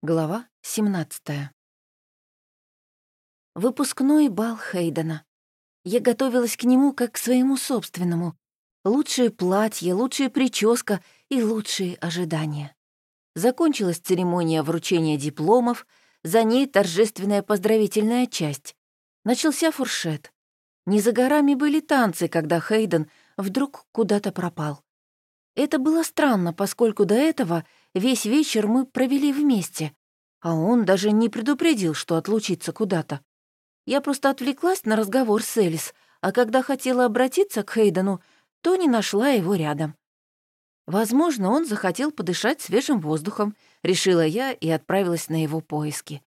Глава 17 Выпускной бал Хейдена. Я готовилась к нему как к своему собственному. Лучшее платье, лучшая прическа и лучшие ожидания. Закончилась церемония вручения дипломов, за ней торжественная поздравительная часть. Начался фуршет. Не за горами были танцы, когда Хейден вдруг куда-то пропал. Это было странно, поскольку до этого весь вечер мы провели вместе, а он даже не предупредил, что отлучится куда-то. Я просто отвлеклась на разговор с Элис, а когда хотела обратиться к Хейдену, то не нашла его рядом. Возможно, он захотел подышать свежим воздухом, решила я и отправилась на его поиски.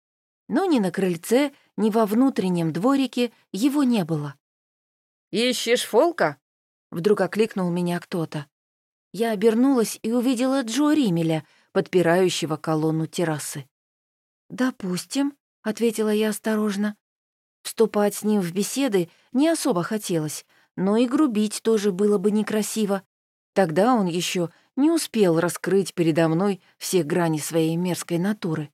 Но ни на крыльце, ни во внутреннем дворике его не было. «Ищешь Фолка?» — вдруг окликнул меня кто-то. Я обернулась и увидела Джо Римеля, подпирающего колонну террасы. «Допустим», — ответила я осторожно. Вступать с ним в беседы не особо хотелось, но и грубить тоже было бы некрасиво. Тогда он еще не успел раскрыть передо мной все грани своей мерзкой натуры.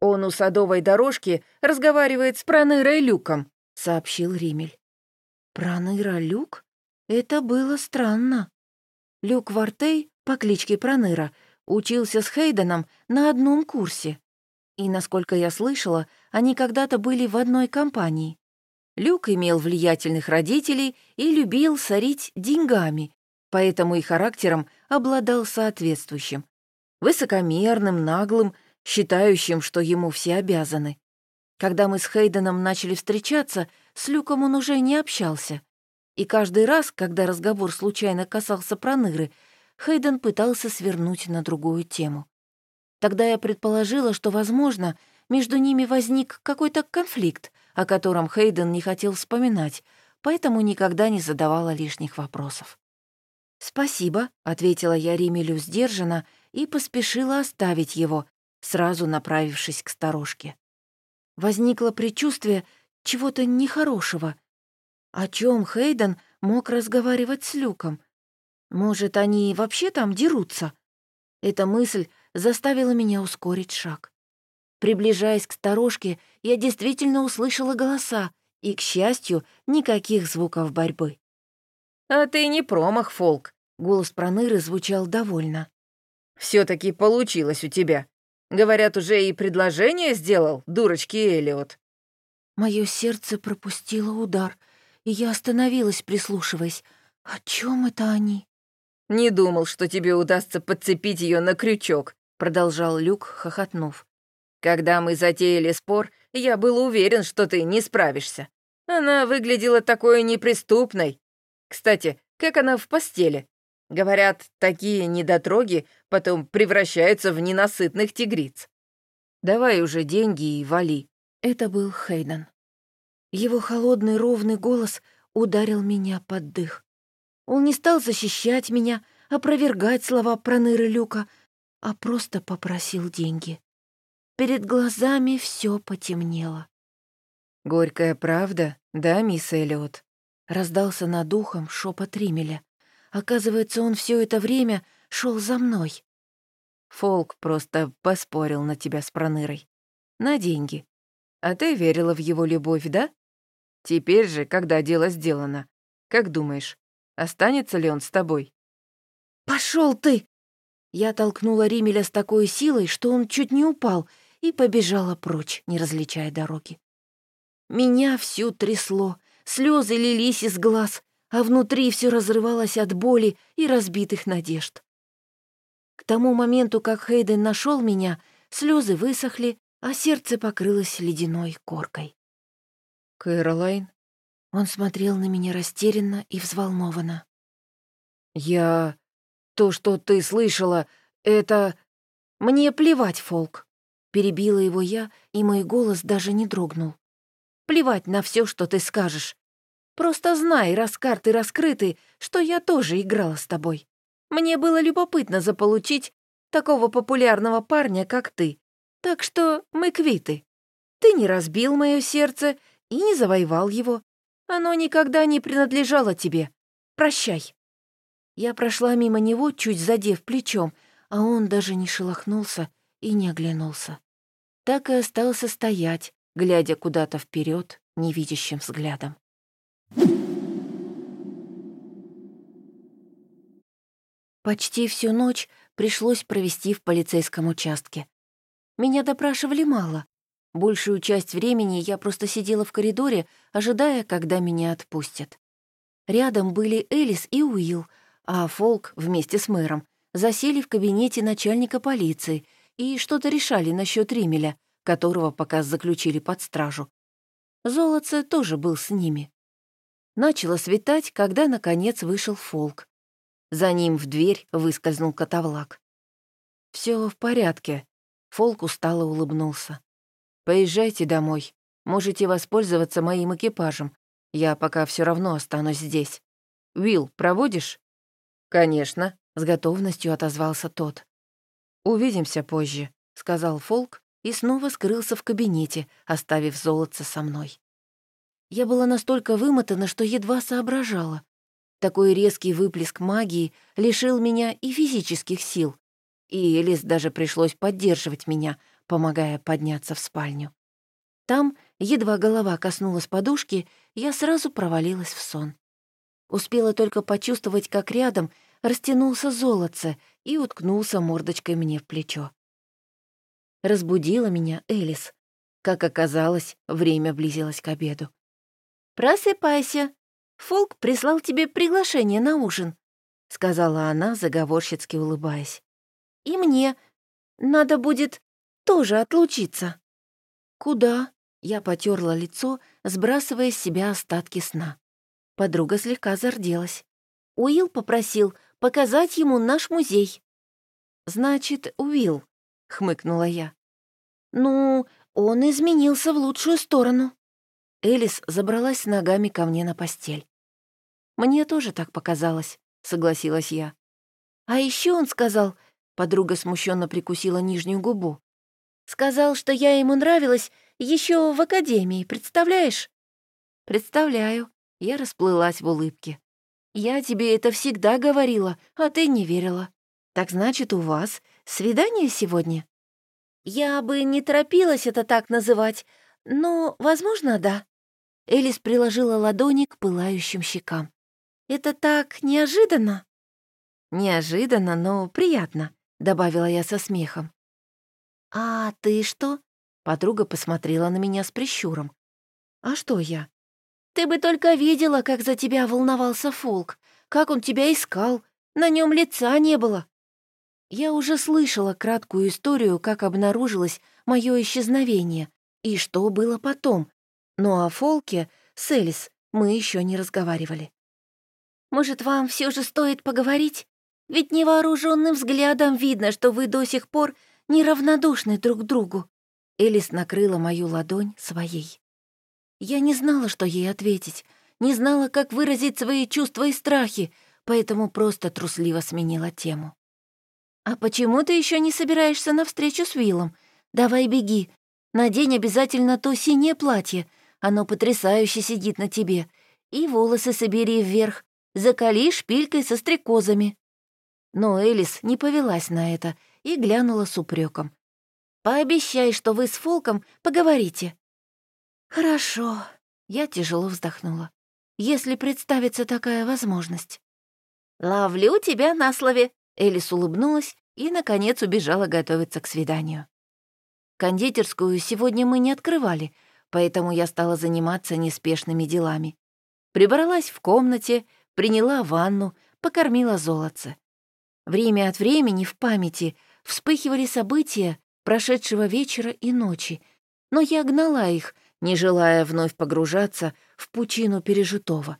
«Он у садовой дорожки разговаривает с Пронырой Люком», — сообщил Римель. «Проныра Люк? Это было странно. Люк Вартей по кличке Проныра учился с Хейденом на одном курсе. И, насколько я слышала, они когда-то были в одной компании. Люк имел влиятельных родителей и любил сорить деньгами, поэтому и характером обладал соответствующим. Высокомерным, наглым, считающим, что ему все обязаны. Когда мы с Хейденом начали встречаться, с Люком он уже не общался. И каждый раз, когда разговор случайно касался Проныры, Хейден пытался свернуть на другую тему. Тогда я предположила, что, возможно, между ними возник какой-то конфликт, о котором Хейден не хотел вспоминать, поэтому никогда не задавала лишних вопросов. «Спасибо», — ответила я Римелю сдержанно и поспешила оставить его, сразу направившись к сторожке. Возникло предчувствие чего-то нехорошего — о чем Хейден мог разговаривать с Люком? Может, они вообще там дерутся? Эта мысль заставила меня ускорить шаг. Приближаясь к сторожке, я действительно услышала голоса, и, к счастью, никаких звуков борьбы. «А ты не промах, Фолк», — голос Проныры звучал довольно. все таки получилось у тебя. Говорят, уже и предложение сделал, дурочки Элиот». Мое сердце пропустило удар — и я остановилась, прислушиваясь. О чем это они? «Не думал, что тебе удастся подцепить ее на крючок», — продолжал Люк, хохотнув. «Когда мы затеяли спор, я был уверен, что ты не справишься. Она выглядела такой неприступной. Кстати, как она в постели? Говорят, такие недотроги потом превращаются в ненасытных тигриц. Давай уже деньги и вали». Это был Хейден. Его холодный ровный голос ударил меня под дых. Он не стал защищать меня, опровергать слова Проныры Люка, а просто попросил деньги. Перед глазами все потемнело. «Горькая правда, да, мисс Эллиот?» Раздался над ухом шепот Римеля. Оказывается, он все это время шел за мной. Фолк просто поспорил на тебя с Пронырой. На деньги. А ты верила в его любовь, да? Теперь же, когда дело сделано, как думаешь, останется ли он с тобой?» Пошел ты!» Я толкнула Римеля с такой силой, что он чуть не упал, и побежала прочь, не различая дороги. Меня всю трясло, слезы лились из глаз, а внутри все разрывалось от боли и разбитых надежд. К тому моменту, как Хейден нашел меня, слезы высохли, а сердце покрылось ледяной коркой. «Кэролайн?» Он смотрел на меня растерянно и взволнованно. «Я... То, что ты слышала, это...» «Мне плевать, Фолк!» Перебила его я, и мой голос даже не дрогнул. «Плевать на все, что ты скажешь. Просто знай, раз карты раскрыты, что я тоже играла с тобой. Мне было любопытно заполучить такого популярного парня, как ты. Так что мы квиты. Ты не разбил мое сердце и не завоевал его. Оно никогда не принадлежало тебе. Прощай». Я прошла мимо него, чуть задев плечом, а он даже не шелохнулся и не оглянулся. Так и остался стоять, глядя куда-то вперед невидящим взглядом. Почти всю ночь пришлось провести в полицейском участке. Меня допрашивали мало. Большую часть времени я просто сидела в коридоре, ожидая, когда меня отпустят. Рядом были Элис и Уилл, а Фолк вместе с мэром засели в кабинете начальника полиции и что-то решали насчет Римеля, которого пока заключили под стражу. Золотце тоже был с ними. Начало светать, когда, наконец, вышел Фолк. За ним в дверь выскользнул котовлак. Все в порядке», — Фолк устало улыбнулся. «Поезжайте домой. Можете воспользоваться моим экипажем. Я пока все равно останусь здесь. Уилл, проводишь?» «Конечно», — с готовностью отозвался тот. «Увидимся позже», — сказал Фолк и снова скрылся в кабинете, оставив золотце со мной. Я была настолько вымотана, что едва соображала. Такой резкий выплеск магии лишил меня и физических сил, и Элис даже пришлось поддерживать меня, помогая подняться в спальню. Там, едва голова коснулась подушки, я сразу провалилась в сон. Успела только почувствовать, как рядом растянулся золотце и уткнулся мордочкой мне в плечо. Разбудила меня Элис. Как оказалось, время близилось к обеду. «Просыпайся!» Фолк прислал тебе приглашение на ужин», — сказала она, заговорщицки улыбаясь. «И мне надо будет тоже отлучиться». «Куда?» — я потерла лицо, сбрасывая с себя остатки сна. Подруга слегка зарделась. Уилл попросил показать ему наш музей. «Значит, Уилл», — хмыкнула я. «Ну, он изменился в лучшую сторону». Элис забралась ногами ко мне на постель. «Мне тоже так показалось», — согласилась я. «А еще он сказал...» — подруга смущенно прикусила нижнюю губу. «Сказал, что я ему нравилась еще в академии, представляешь?» «Представляю», — я расплылась в улыбке. «Я тебе это всегда говорила, а ты не верила. Так значит, у вас свидание сегодня?» «Я бы не торопилась это так называть, но, возможно, да». Элис приложила ладони к пылающим щекам. Это так неожиданно». «Неожиданно, но приятно», — добавила я со смехом. «А ты что?» — подруга посмотрела на меня с прищуром. «А что я?» «Ты бы только видела, как за тебя волновался Фолк, как он тебя искал, на нем лица не было». Я уже слышала краткую историю, как обнаружилось мое исчезновение и что было потом, но о Фолке с Элис мы еще не разговаривали. Может, вам все же стоит поговорить? Ведь невооруженным взглядом видно, что вы до сих пор неравнодушны друг к другу». Элис накрыла мою ладонь своей. Я не знала, что ей ответить, не знала, как выразить свои чувства и страхи, поэтому просто трусливо сменила тему. «А почему ты еще не собираешься на встречу с Виллом? Давай беги. Надень обязательно то синее платье. Оно потрясающе сидит на тебе. И волосы собери вверх закали шпилькой со стрекозами». Но Элис не повелась на это и глянула с упреком. «Пообещай, что вы с Фолком поговорите». «Хорошо», — я тяжело вздохнула, «если представится такая возможность». «Ловлю тебя на слове», — Элис улыбнулась и, наконец, убежала готовиться к свиданию. Кондитерскую сегодня мы не открывали, поэтому я стала заниматься неспешными делами. Прибралась в комнате, приняла ванну, покормила золотце. Время от времени в памяти вспыхивали события прошедшего вечера и ночи, но я гнала их, не желая вновь погружаться в пучину пережитого.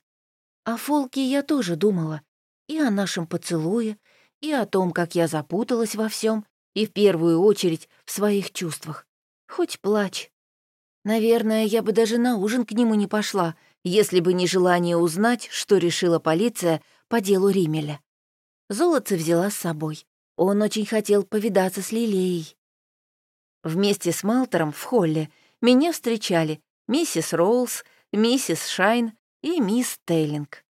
О Фолке я тоже думала, и о нашем поцелуе, и о том, как я запуталась во всем, и в первую очередь в своих чувствах. Хоть плачь. Наверное, я бы даже на ужин к нему не пошла — если бы не желание узнать, что решила полиция по делу Римеля. Золотце взяла с собой. Он очень хотел повидаться с Лилией. Вместе с Малтером в холле меня встречали миссис Роулс, миссис Шайн и мисс Тейлинг.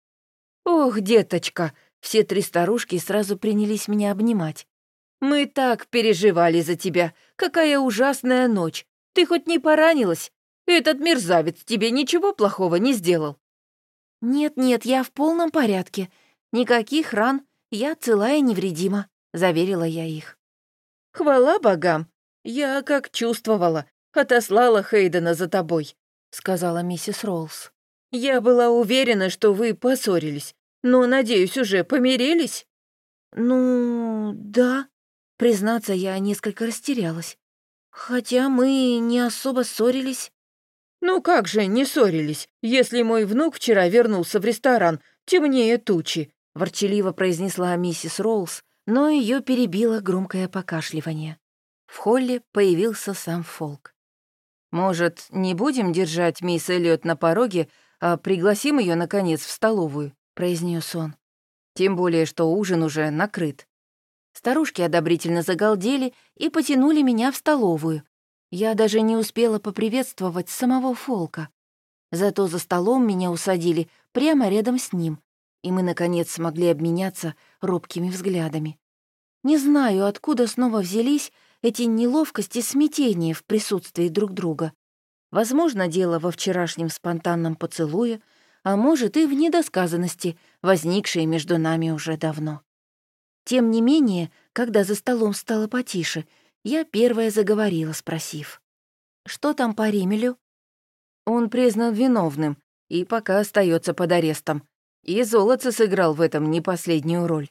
«Ох, деточка!» Все три старушки сразу принялись меня обнимать. Мы так переживали за тебя. Какая ужасная ночь. Ты хоть не поранилась? Этот мерзавец тебе ничего плохого не сделал?» «Нет-нет, я в полном порядке. Никаких ран. Я цела и невредима», — заверила я их. «Хвала богам! Я как чувствовала, отослала Хейдена за тобой», — сказала миссис Роллс. «Я была уверена, что вы поссорились, но, надеюсь, уже помирились?» «Ну, да», Признаться, я несколько растерялась. Хотя мы не особо ссорились. «Ну как же не ссорились, если мой внук вчера вернулся в ресторан, темнее тучи», — ворчаливо произнесла миссис Роуз, но ее перебило громкое покашливание. В холле появился сам Фолк. «Может, не будем держать мисс Эллиот на пороге, а пригласим ее наконец, в столовую?» — произнес он. «Тем более, что ужин уже накрыт». Старушки одобрительно загалдели и потянули меня в столовую. Я даже не успела поприветствовать самого Фолка. Зато за столом меня усадили прямо рядом с ним, и мы, наконец, смогли обменяться робкими взглядами. Не знаю, откуда снова взялись эти неловкости и смятения в присутствии друг друга. Возможно, дело во вчерашнем спонтанном поцелуе, а может и в недосказанности, возникшей между нами уже давно. Тем не менее, когда за столом стало потише, я первая заговорила, спросив. «Что там по Римелю?» «Он признан виновным и пока остается под арестом. И Золотце сыграл в этом не последнюю роль.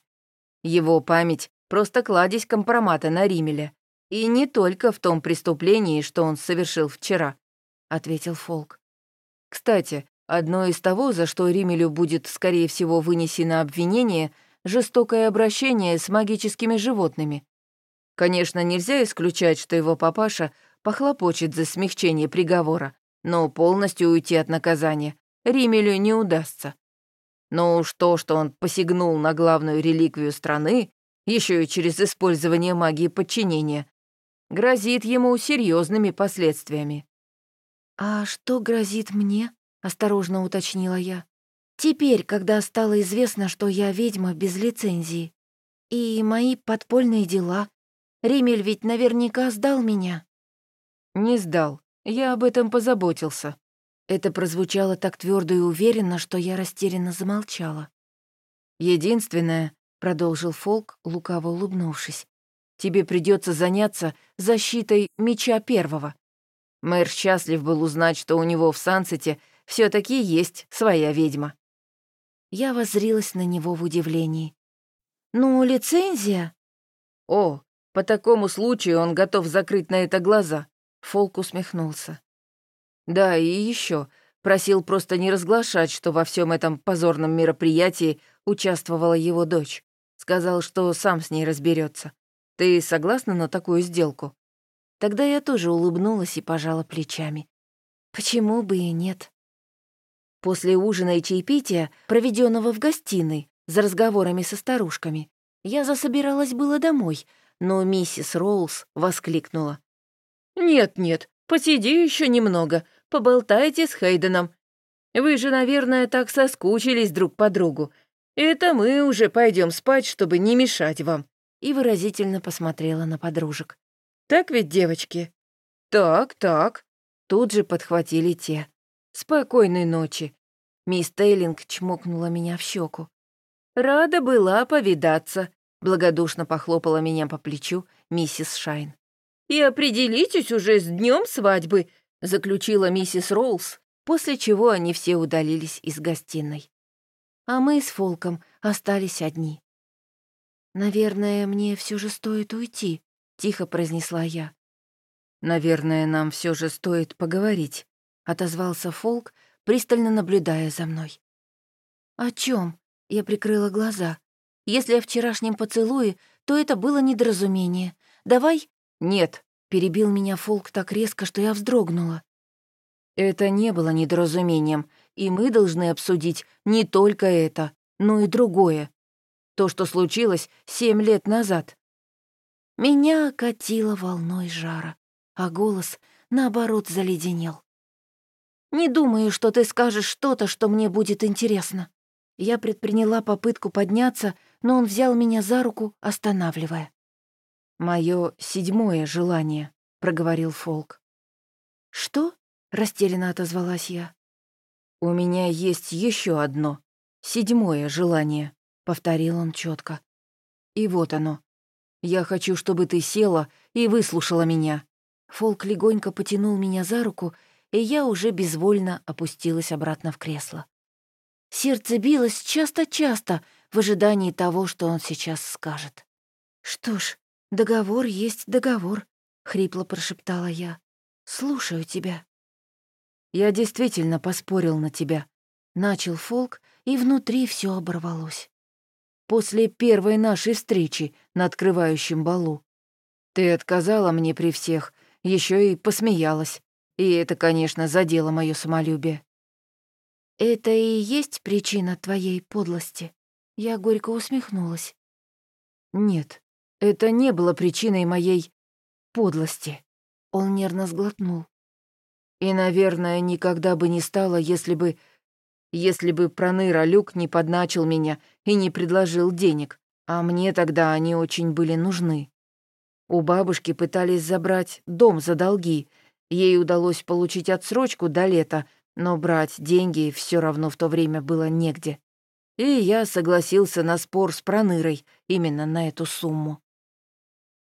Его память — просто кладезь компромата на Римеля. И не только в том преступлении, что он совершил вчера», — ответил Фолк. «Кстати, одно из того, за что Римелю будет, скорее всего, вынесено обвинение — жестокое обращение с магическими животными. Конечно, нельзя исключать, что его папаша похлопочет за смягчение приговора, но полностью уйти от наказания Римелю не удастся. Но уж то, что он посягнул на главную реликвию страны, еще и через использование магии подчинения, грозит ему серьезными последствиями. «А что грозит мне?» — осторожно уточнила я. Теперь, когда стало известно, что я ведьма без лицензии, и мои подпольные дела, Римель ведь наверняка сдал меня. Не сдал. Я об этом позаботился. Это прозвучало так твердо и уверенно, что я растерянно замолчала. Единственное, продолжил Фолк, лукаво улыбнувшись, тебе придется заняться защитой меча первого. Мэр счастлив был узнать, что у него в Сансете все таки есть своя ведьма. Я воззрилась на него в удивлении. «Ну, лицензия?» «О, по такому случаю он готов закрыть на это глаза», — Фолк усмехнулся. «Да, и еще просил просто не разглашать, что во всем этом позорном мероприятии участвовала его дочь. Сказал, что сам с ней разберется. Ты согласна на такую сделку?» Тогда я тоже улыбнулась и пожала плечами. Почему бы и нет? После ужина и чаепития, проведенного в гостиной, за разговорами со старушками, я засобиралась было домой, но миссис Роуз воскликнула. «Нет-нет, посиди еще немного, поболтайте с Хейденом. Вы же, наверное, так соскучились друг по другу. Это мы уже пойдем спать, чтобы не мешать вам». И выразительно посмотрела на подружек. «Так ведь, девочки?» «Так, так». Тут же подхватили те. «Спокойной ночи». Мисс Тейлинг чмокнула меня в щеку. «Рада была повидаться», — благодушно похлопала меня по плечу миссис Шайн. «И определитесь уже с днем свадьбы», — заключила миссис Роуз, после чего они все удалились из гостиной. А мы с Фолком остались одни. «Наверное, мне все же стоит уйти», — тихо произнесла я. «Наверное, нам все же стоит поговорить», — отозвался Фолк, пристально наблюдая за мной. «О чем? Я прикрыла глаза. «Если о вчерашнем поцелуе, то это было недоразумение. Давай...» «Нет», — перебил меня Фолк так резко, что я вздрогнула. «Это не было недоразумением, и мы должны обсудить не только это, но и другое. То, что случилось семь лет назад». Меня окатило волной жара, а голос, наоборот, заледенел. «Не думаю, что ты скажешь что-то, что мне будет интересно». Я предприняла попытку подняться, но он взял меня за руку, останавливая. Мое седьмое желание», — проговорил Фолк. «Что?» — растерянно отозвалась я. «У меня есть еще одно, седьмое желание», — повторил он четко. «И вот оно. Я хочу, чтобы ты села и выслушала меня». Фолк легонько потянул меня за руку, и я уже безвольно опустилась обратно в кресло. Сердце билось часто-часто в ожидании того, что он сейчас скажет. «Что ж, договор есть договор», — хрипло прошептала я. «Слушаю тебя». «Я действительно поспорил на тебя», — начал Фолк, и внутри все оборвалось. «После первой нашей встречи на открывающем балу. Ты отказала мне при всех, еще и посмеялась, и это, конечно, задело мое самолюбие. «Это и есть причина твоей подлости?» Я горько усмехнулась. «Нет, это не было причиной моей подлости». Он нервно сглотнул. «И, наверное, никогда бы не стало, если бы... Если бы Проныра Люк не подначил меня и не предложил денег, а мне тогда они очень были нужны. У бабушки пытались забрать дом за долги. Ей удалось получить отсрочку до лета, но брать деньги все равно в то время было негде. И я согласился на спор с Пронырой именно на эту сумму.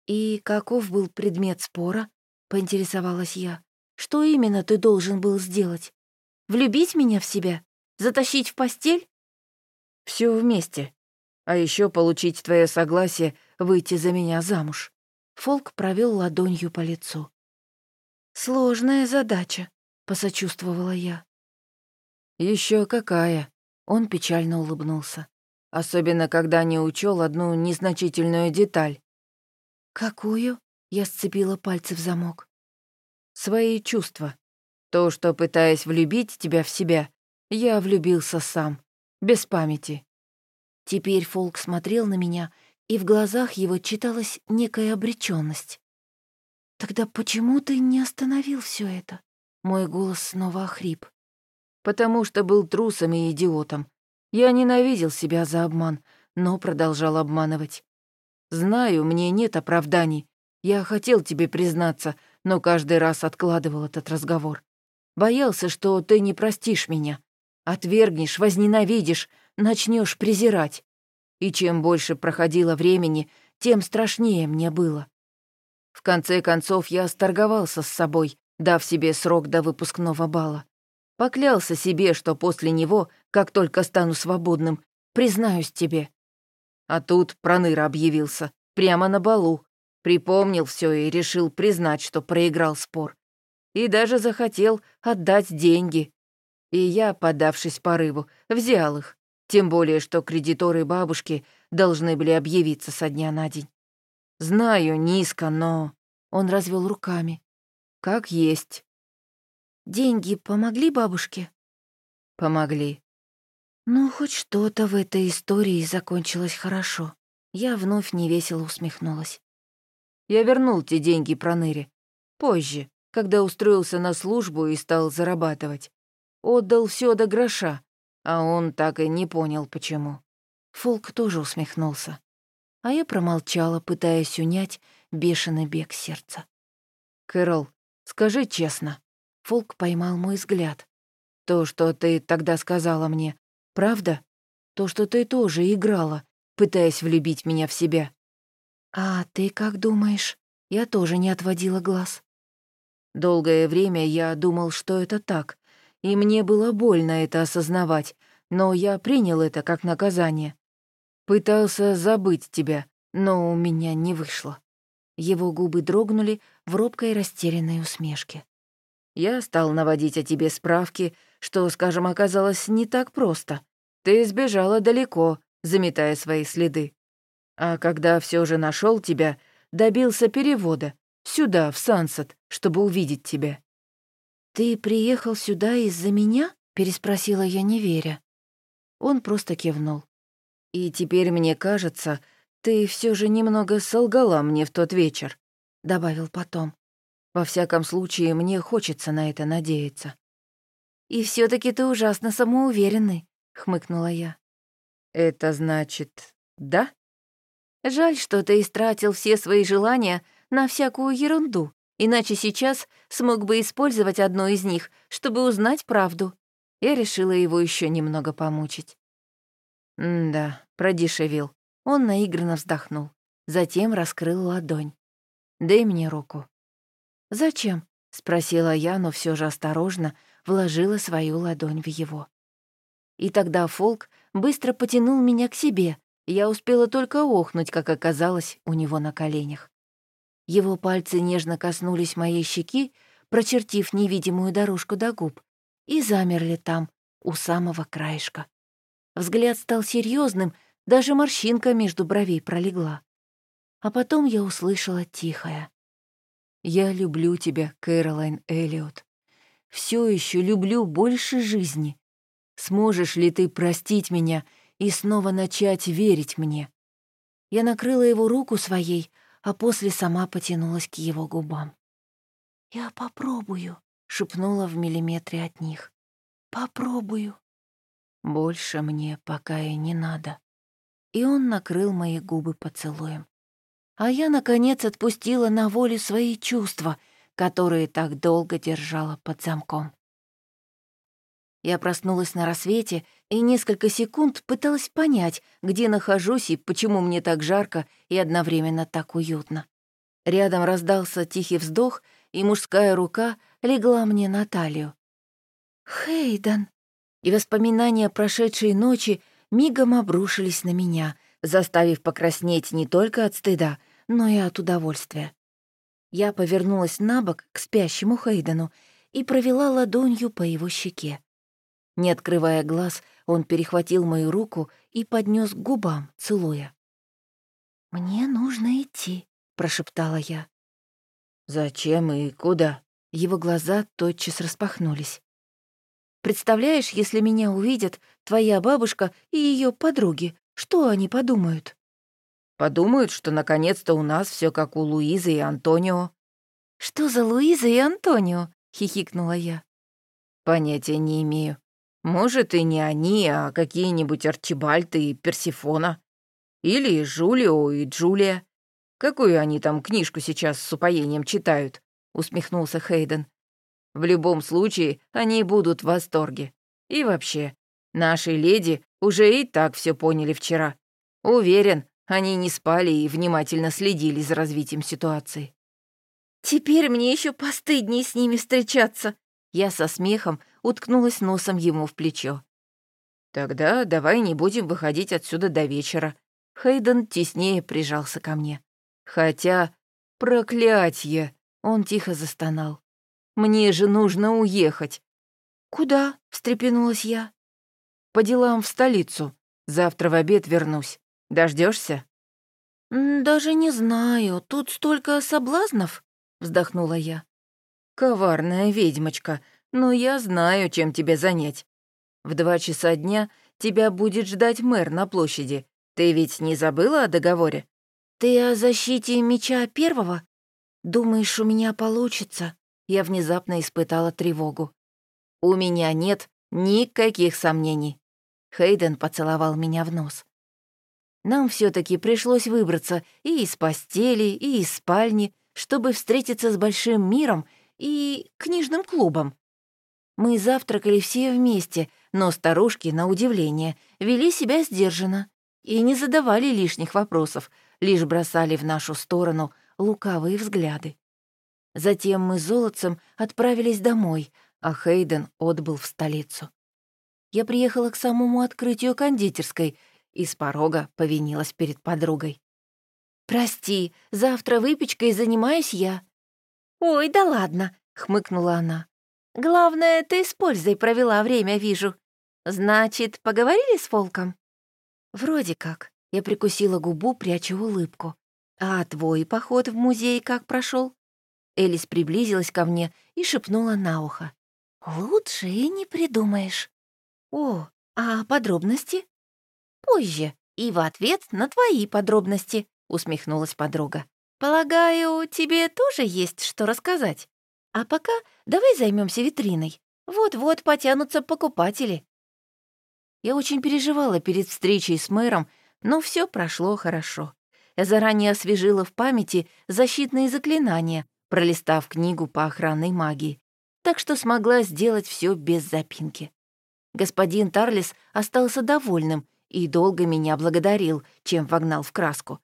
«И каков был предмет спора?» — поинтересовалась я. «Что именно ты должен был сделать? Влюбить меня в себя? Затащить в постель?» Все вместе. А еще получить твое согласие выйти за меня замуж». Фолк провел ладонью по лицу. «Сложная задача», — посочувствовала я. Еще какая!» — он печально улыбнулся. «Особенно, когда не учел одну незначительную деталь». «Какую?» — я сцепила пальцы в замок. «Свои чувства. То, что, пытаясь влюбить тебя в себя, я влюбился сам, без памяти». Теперь Фолк смотрел на меня, и в глазах его читалась некая обреченность. «Тогда почему ты не остановил все это?» Мой голос снова охрип. «Потому что был трусом и идиотом. Я ненавидел себя за обман, но продолжал обманывать. Знаю, мне нет оправданий. Я хотел тебе признаться, но каждый раз откладывал этот разговор. Боялся, что ты не простишь меня. Отвергнешь, возненавидишь, начнешь презирать. И чем больше проходило времени, тем страшнее мне было. В конце концов, я сторговался с собой, дав себе срок до выпускного бала. Поклялся себе, что после него, как только стану свободным, признаюсь тебе. А тут Проныра объявился, прямо на балу. Припомнил все и решил признать, что проиграл спор. И даже захотел отдать деньги. И я, подавшись порыву, взял их. Тем более, что кредиторы бабушки должны были объявиться со дня на день. Знаю, низко, но... Он развел руками. Как есть. Деньги помогли бабушке? Помогли. Ну, хоть что-то в этой истории закончилось хорошо. Я вновь невесело усмехнулась. Я вернул те деньги Проныре. Позже, когда устроился на службу и стал зарабатывать. Отдал все до гроша, а он так и не понял, почему. Фолк тоже усмехнулся. А я промолчала, пытаясь унять бешеный бег сердца. «Кэрол, Скажи честно». Фолк поймал мой взгляд. «То, что ты тогда сказала мне, правда? То, что ты тоже играла, пытаясь влюбить меня в себя». «А ты как думаешь?» Я тоже не отводила глаз. Долгое время я думал, что это так, и мне было больно это осознавать, но я принял это как наказание. Пытался забыть тебя, но у меня не вышло. Его губы дрогнули в робкой растерянной усмешке. «Я стал наводить о тебе справки, что, скажем, оказалось не так просто. Ты сбежала далеко, заметая свои следы. А когда все же нашел тебя, добился перевода, сюда, в Сансет, чтобы увидеть тебя». «Ты приехал сюда из-за меня?» — переспросила я, не веря. Он просто кивнул. «И теперь мне кажется, «Ты все же немного солгала мне в тот вечер», — добавил потом. «Во всяком случае, мне хочется на это надеяться». «И все таки ты ужасно самоуверенный», — хмыкнула я. «Это значит, да?» Жаль, что ты истратил все свои желания на всякую ерунду, иначе сейчас смог бы использовать одно из них, чтобы узнать правду. Я решила его еще немного помучить. М-да, продешевил. Он наигранно вздохнул, затем раскрыл ладонь. «Дай мне руку». «Зачем?» — спросила я, но все же осторожно вложила свою ладонь в его. И тогда Фолк быстро потянул меня к себе. Я успела только охнуть, как оказалось, у него на коленях. Его пальцы нежно коснулись моей щеки, прочертив невидимую дорожку до губ, и замерли там, у самого краешка. Взгляд стал серьезным, даже морщинка между бровей пролегла. А потом я услышала тихое. «Я люблю тебя, Кэролайн Эллиот. Все еще люблю больше жизни. Сможешь ли ты простить меня и снова начать верить мне?» Я накрыла его руку своей, а после сама потянулась к его губам. «Я попробую», — шепнула в миллиметре от них. «Попробую». «Больше мне пока и не надо». И он накрыл мои губы поцелуем. А я, наконец, отпустила на волю свои чувства, которые так долго держала под замком. Я проснулась на рассвете и несколько секунд пыталась понять, где нахожусь и почему мне так жарко и одновременно так уютно. Рядом раздался тихий вздох, и мужская рука легла мне на талию. «Хейден!» И воспоминания прошедшей ночи мигом обрушились на меня, заставив покраснеть не только от стыда, но и от удовольствия. Я повернулась на бок к спящему Хейдену и провела ладонью по его щеке. Не открывая глаз, он перехватил мою руку и поднес к губам, целуя. «Мне нужно идти», — прошептала я. «Зачем и куда?» Его глаза тотчас распахнулись. «Представляешь, если меня увидят твоя бабушка и ее подруги, что они подумают?» «Подумают, что наконец-то у нас все как у Луизы и Антонио». «Что за Луиза и Антонио?» — хихикнула я. «Понятия не имею. Может, и не они, а какие-нибудь Арчибальд и Персифона. Или Жулио и Джулия. Какую они там книжку сейчас с упоением читают?» — усмехнулся Хейден. «В любом случае, они будут в восторге. И вообще, наши леди уже и так все поняли вчера. Уверен, они не спали и внимательно следили за развитием ситуации». «Теперь мне еще постыднее с ними встречаться», я со смехом уткнулась носом ему в плечо. «Тогда давай не будем выходить отсюда до вечера». Хейден теснее прижался ко мне. «Хотя, проклятье!» Он тихо застонал. «Мне же нужно уехать». «Куда?» — встрепенулась я. «По делам в столицу. Завтра в обед вернусь. Дождешься? «Даже не знаю. Тут столько соблазнов», — вздохнула я. «Коварная ведьмочка, но я знаю, чем тебе занять. В два часа дня тебя будет ждать мэр на площади. Ты ведь не забыла о договоре?» «Ты о защите меча первого? Думаешь, у меня получится?» Я внезапно испытала тревогу. «У меня нет никаких сомнений». Хейден поцеловал меня в нос. Нам все таки пришлось выбраться и из постели, и из спальни, чтобы встретиться с большим миром и книжным клубом. Мы завтракали все вместе, но старушки, на удивление, вели себя сдержанно и не задавали лишних вопросов, лишь бросали в нашу сторону лукавые взгляды. Затем мы с Золотцем отправились домой, а Хейден отбыл в столицу. Я приехала к самому открытию кондитерской и с порога повинилась перед подругой. «Прости, завтра выпечкой занимаюсь я. «Ой, да ладно», — хмыкнула она. «Главное, ты с пользой провела время, вижу. Значит, поговорили с Волком?» «Вроде как». Я прикусила губу, пряча улыбку. «А твой поход в музей как прошел? Элис приблизилась ко мне и шепнула на ухо. «Лучше и не придумаешь». «О, а подробности?» «Позже, и в ответ на твои подробности», — усмехнулась подруга. Полагаю, тебе тоже есть что рассказать. А пока давай займемся витриной. Вот-вот потянутся покупатели. Я очень переживала перед встречей с мэром, но все прошло хорошо. я заранее освежила в памяти защитные заклинания, пролистав книгу по охранной магии, так что смогла сделать все без запинки. Господин Тарлис остался довольным и долго меня благодарил, чем вогнал в краску.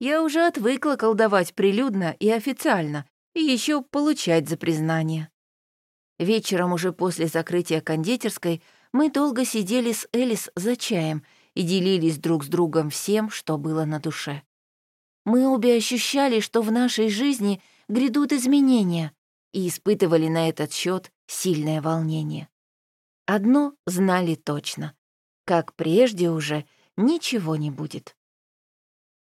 Я уже отвыкла колдовать прилюдно и официально, и еще получать за признание. Вечером уже после закрытия кондитерской мы долго сидели с Элис за чаем и делились друг с другом всем, что было на душе. Мы обе ощущали, что в нашей жизни грядут изменения, и испытывали на этот счет сильное волнение. Одно знали точно. Как прежде уже, ничего не будет.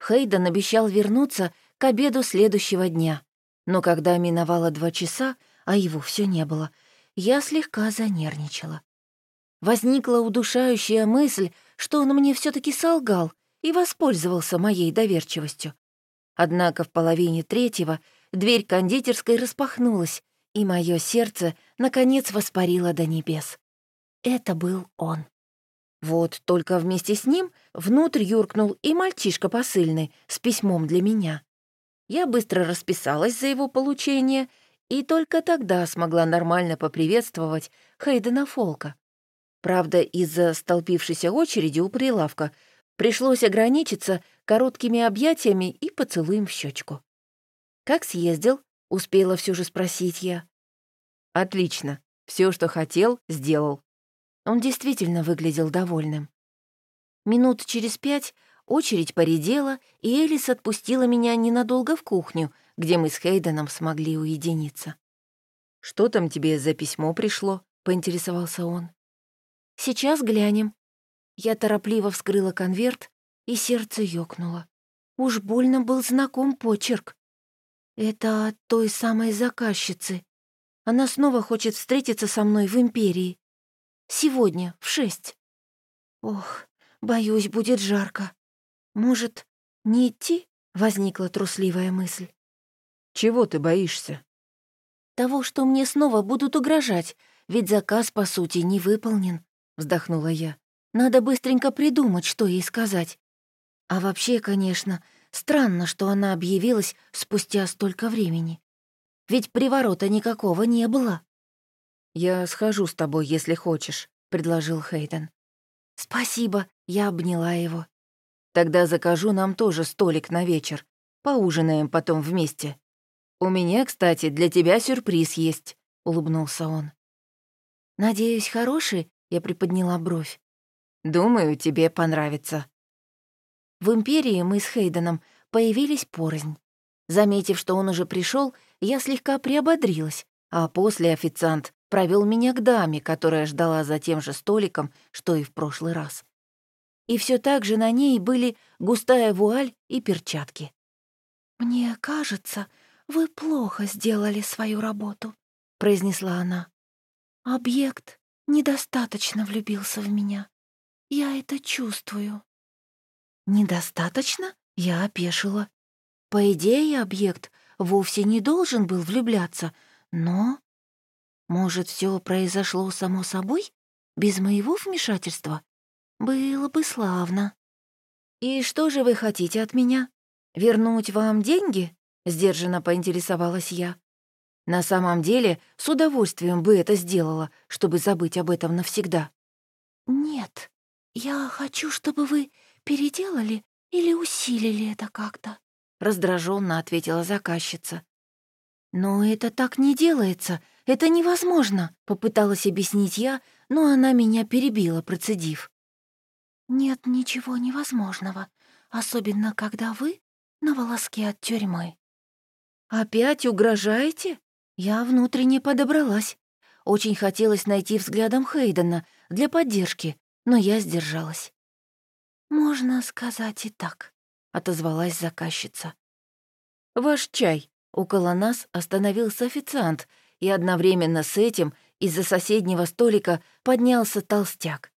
Хейден обещал вернуться к обеду следующего дня, но когда миновало два часа, а его все не было, я слегка занервничала. Возникла удушающая мысль, что он мне все таки солгал и воспользовался моей доверчивостью. Однако в половине третьего дверь кондитерской распахнулась, и мое сердце, наконец, воспарило до небес. Это был он. Вот только вместе с ним внутрь юркнул и мальчишка посыльный с письмом для меня. Я быстро расписалась за его получение и только тогда смогла нормально поприветствовать Хейдена Фолка. Правда, из-за столпившейся очереди у прилавка пришлось ограничиться короткими объятиями и поцелуем в щечку. «Как съездил?» — успела все же спросить я. «Отлично. Все, что хотел, сделал». Он действительно выглядел довольным. Минут через пять очередь поредела, и Элис отпустила меня ненадолго в кухню, где мы с Хейденом смогли уединиться. «Что там тебе за письмо пришло?» — поинтересовался он. Сейчас глянем». Я торопливо вскрыла конверт, и сердце ёкнуло. Уж больно был знаком почерк. Это от той самой заказчицы. Она снова хочет встретиться со мной в Империи. Сегодня, в шесть. Ох, боюсь, будет жарко. Может, не идти? Возникла трусливая мысль. Чего ты боишься? Того, что мне снова будут угрожать, ведь заказ, по сути, не выполнен. — вздохнула я. «Надо быстренько придумать, что ей сказать. А вообще, конечно, странно, что она объявилась спустя столько времени. Ведь приворота никакого не было». «Я схожу с тобой, если хочешь», — предложил Хейден. «Спасибо», — я обняла его. «Тогда закажу нам тоже столик на вечер. Поужинаем потом вместе. У меня, кстати, для тебя сюрприз есть», — улыбнулся он. «Надеюсь, хороший я приподняла бровь. «Думаю, тебе понравится». В Империи мы с Хейденом появились порознь. Заметив, что он уже пришел, я слегка приободрилась, а после официант провел меня к даме, которая ждала за тем же столиком, что и в прошлый раз. И все так же на ней были густая вуаль и перчатки. «Мне кажется, вы плохо сделали свою работу», — произнесла она. «Объект недостаточно влюбился в меня. Я это чувствую». «Недостаточно?» — я опешила. По идее, объект вовсе не должен был влюбляться, но... Может, все произошло само собой, без моего вмешательства? Было бы славно. «И что же вы хотите от меня? Вернуть вам деньги?» — сдержанно поинтересовалась я. На самом деле, с удовольствием бы это сделала, чтобы забыть об этом навсегда. «Нет, я хочу, чтобы вы переделали или усилили это как-то», — раздраженно ответила заказчица. «Но это так не делается, это невозможно», — попыталась объяснить я, но она меня перебила, процедив. «Нет ничего невозможного, особенно когда вы на волоске от тюрьмы». «Опять угрожаете?» Я внутренне подобралась. Очень хотелось найти взглядом Хейдена для поддержки, но я сдержалась. «Можно сказать и так», — отозвалась заказчица. «Ваш чай». Около нас остановился официант, и одновременно с этим из-за соседнего столика поднялся толстяк.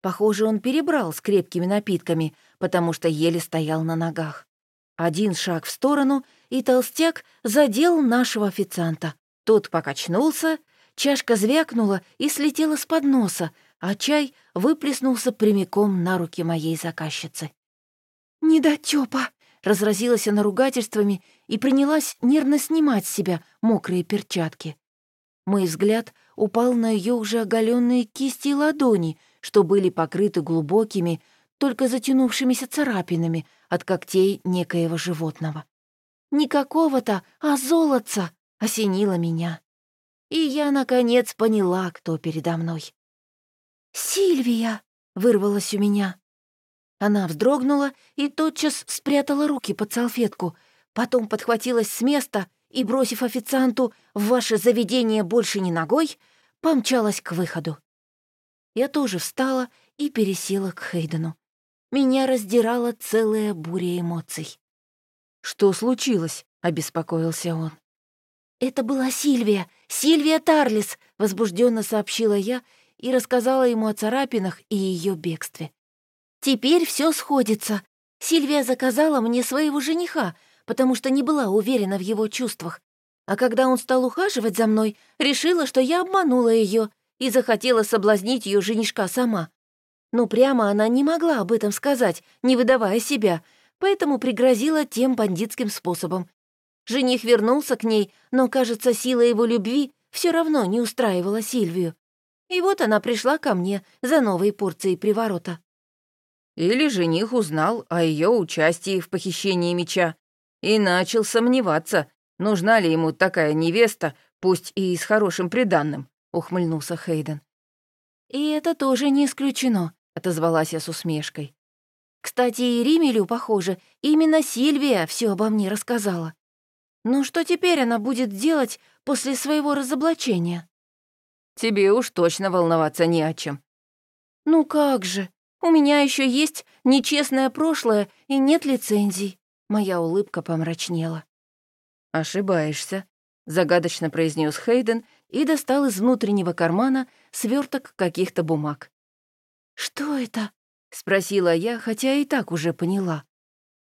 Похоже, он перебрал с крепкими напитками, потому что еле стоял на ногах. Один шаг в сторону, и толстяк задел нашего официанта. Тот покачнулся, чашка звякнула и слетела с подноса, а чай выплеснулся прямиком на руки моей заказчицы. «Недотёпа!» — разразилась она ругательствами и принялась нервно снимать с себя мокрые перчатки. Мой взгляд упал на ее уже оголенные кисти и ладони, что были покрыты глубокими, только затянувшимися царапинами от когтей некоего животного. Не какого-то, а золотца осенило меня. И я, наконец, поняла, кто передо мной. «Сильвия!» — вырвалась у меня. Она вздрогнула и тотчас спрятала руки под салфетку, потом подхватилась с места и, бросив официанту «в ваше заведение больше не ногой», помчалась к выходу. Я тоже встала и пересела к Хейдену. Меня раздирала целая буря эмоций. «Что случилось?» — обеспокоился он. «Это была Сильвия, Сильвия Тарлис», — возбужденно сообщила я и рассказала ему о царапинах и ее бегстве. «Теперь все сходится. Сильвия заказала мне своего жениха, потому что не была уверена в его чувствах. А когда он стал ухаживать за мной, решила, что я обманула ее и захотела соблазнить ее женишка сама. Но прямо она не могла об этом сказать, не выдавая себя, поэтому пригрозила тем бандитским способом. Жених вернулся к ней, но, кажется, сила его любви все равно не устраивала Сильвию. И вот она пришла ко мне за новой порцией приворота. Или жених узнал о ее участии в похищении меча и начал сомневаться, нужна ли ему такая невеста, пусть и с хорошим приданным, ухмыльнулся Хейден. «И это тоже не исключено», — отозвалась я с усмешкой. «Кстати, и Римелю, похоже, именно Сильвия все обо мне рассказала. Ну что теперь она будет делать после своего разоблачения?» «Тебе уж точно волноваться не о чем». «Ну как же, у меня еще есть нечестное прошлое и нет лицензий». Моя улыбка помрачнела. «Ошибаешься», — загадочно произнес Хейден и достал из внутреннего кармана сверток каких-то бумаг. «Что это?» — спросила я, хотя и так уже поняла.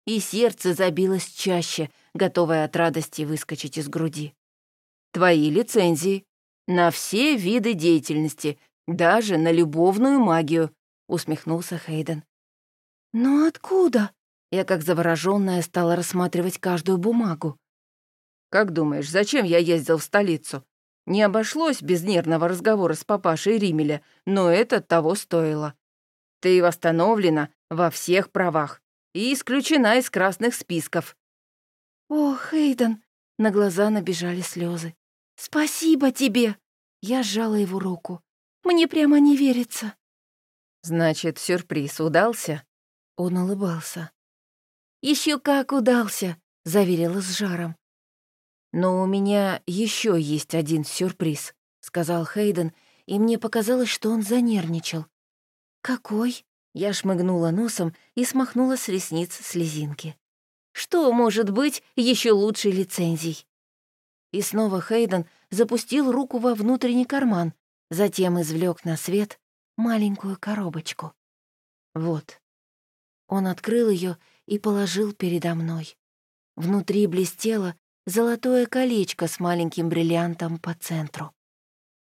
И сердце забилось чаще, готовое от радости выскочить из груди. «Твои лицензии. На все виды деятельности, даже на любовную магию», — усмехнулся Хейден. «Но откуда?» Я, как заворожённая, стала рассматривать каждую бумагу. «Как думаешь, зачем я ездил в столицу? Не обошлось без нервного разговора с папашей Римеля, но это того стоило. Ты восстановлена во всех правах и исключена из красных списков». «О, Хейден!» — на глаза набежали слезы. «Спасибо тебе!» — я сжала его руку. «Мне прямо не верится». «Значит, сюрприз удался?» Он улыбался. Еще как удался!» — заверила с жаром. «Но у меня еще есть один сюрприз», — сказал Хейден, и мне показалось, что он занервничал. «Какой?» Я шмыгнула носом и смахнула с ресниц слезинки. «Что может быть еще лучшей лицензией?» И снова Хейден запустил руку во внутренний карман, затем извлек на свет маленькую коробочку. Вот. Он открыл ее и положил передо мной. Внутри блестело золотое колечко с маленьким бриллиантом по центру.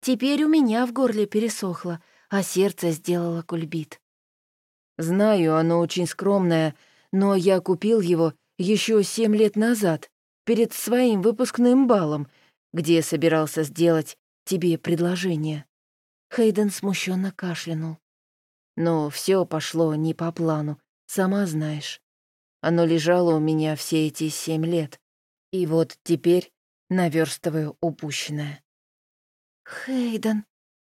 Теперь у меня в горле пересохло, а сердце сделало кульбит. Знаю, оно очень скромное, но я купил его еще семь лет назад, перед своим выпускным балом, где собирался сделать тебе предложение. Хейден смущенно кашлянул. Но все пошло не по плану, сама знаешь. Оно лежало у меня все эти семь лет, и вот теперь наверстываю упущенное. Хейден,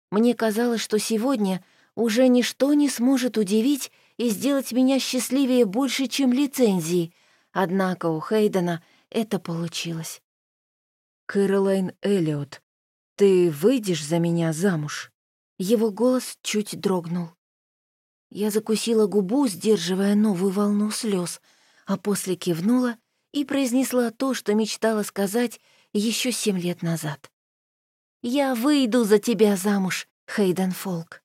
мне казалось, что сегодня уже ничто не сможет удивить и сделать меня счастливее больше, чем лицензии, однако у Хейдена это получилось. «Кэролайн Эллиот, ты выйдешь за меня замуж?» Его голос чуть дрогнул. Я закусила губу, сдерживая новую волну слез, а после кивнула и произнесла то, что мечтала сказать еще семь лет назад. «Я выйду за тебя замуж, Хейден Фолк».